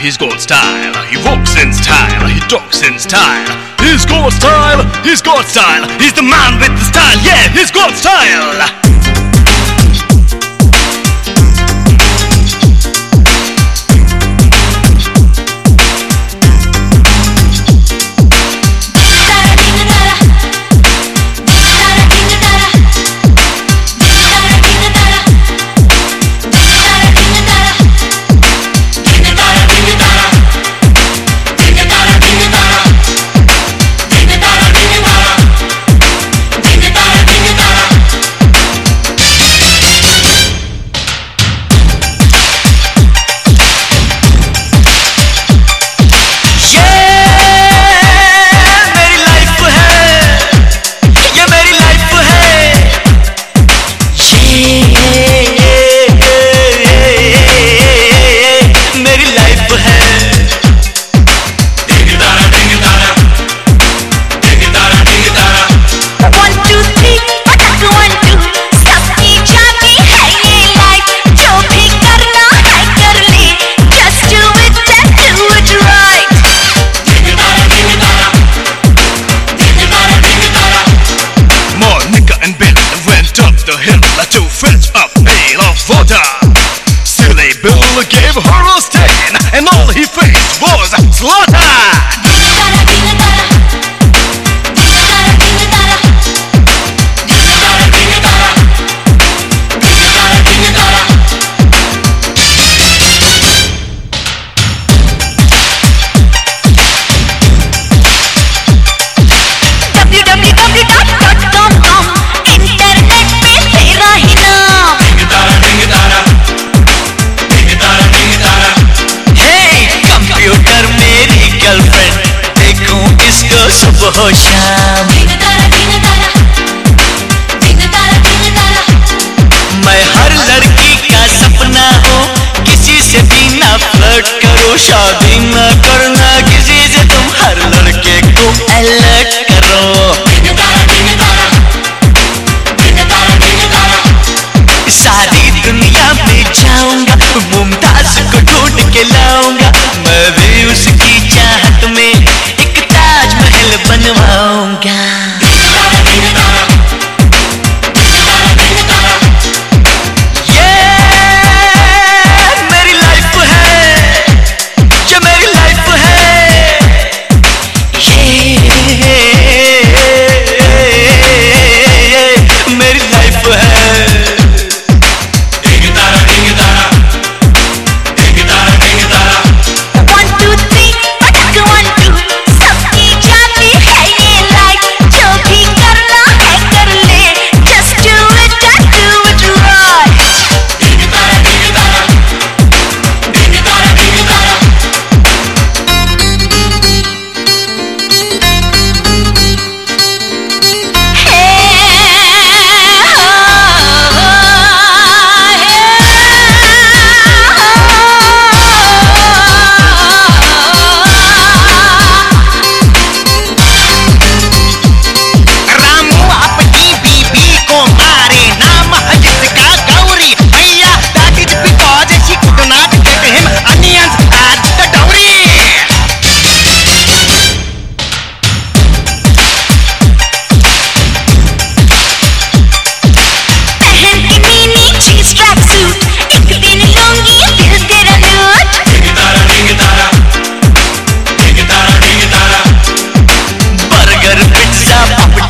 he's got style. He walks in style, he talks in style. He's got style, he's got style. He's the man with the style, yeah, he's got style. से भी ना flirt करो शादी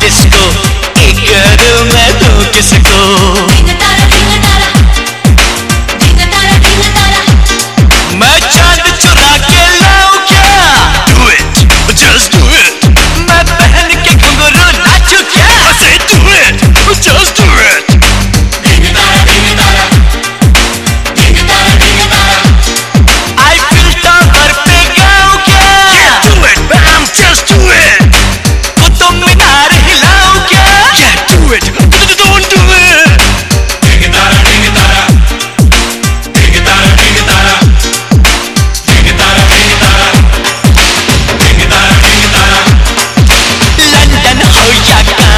disco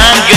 time.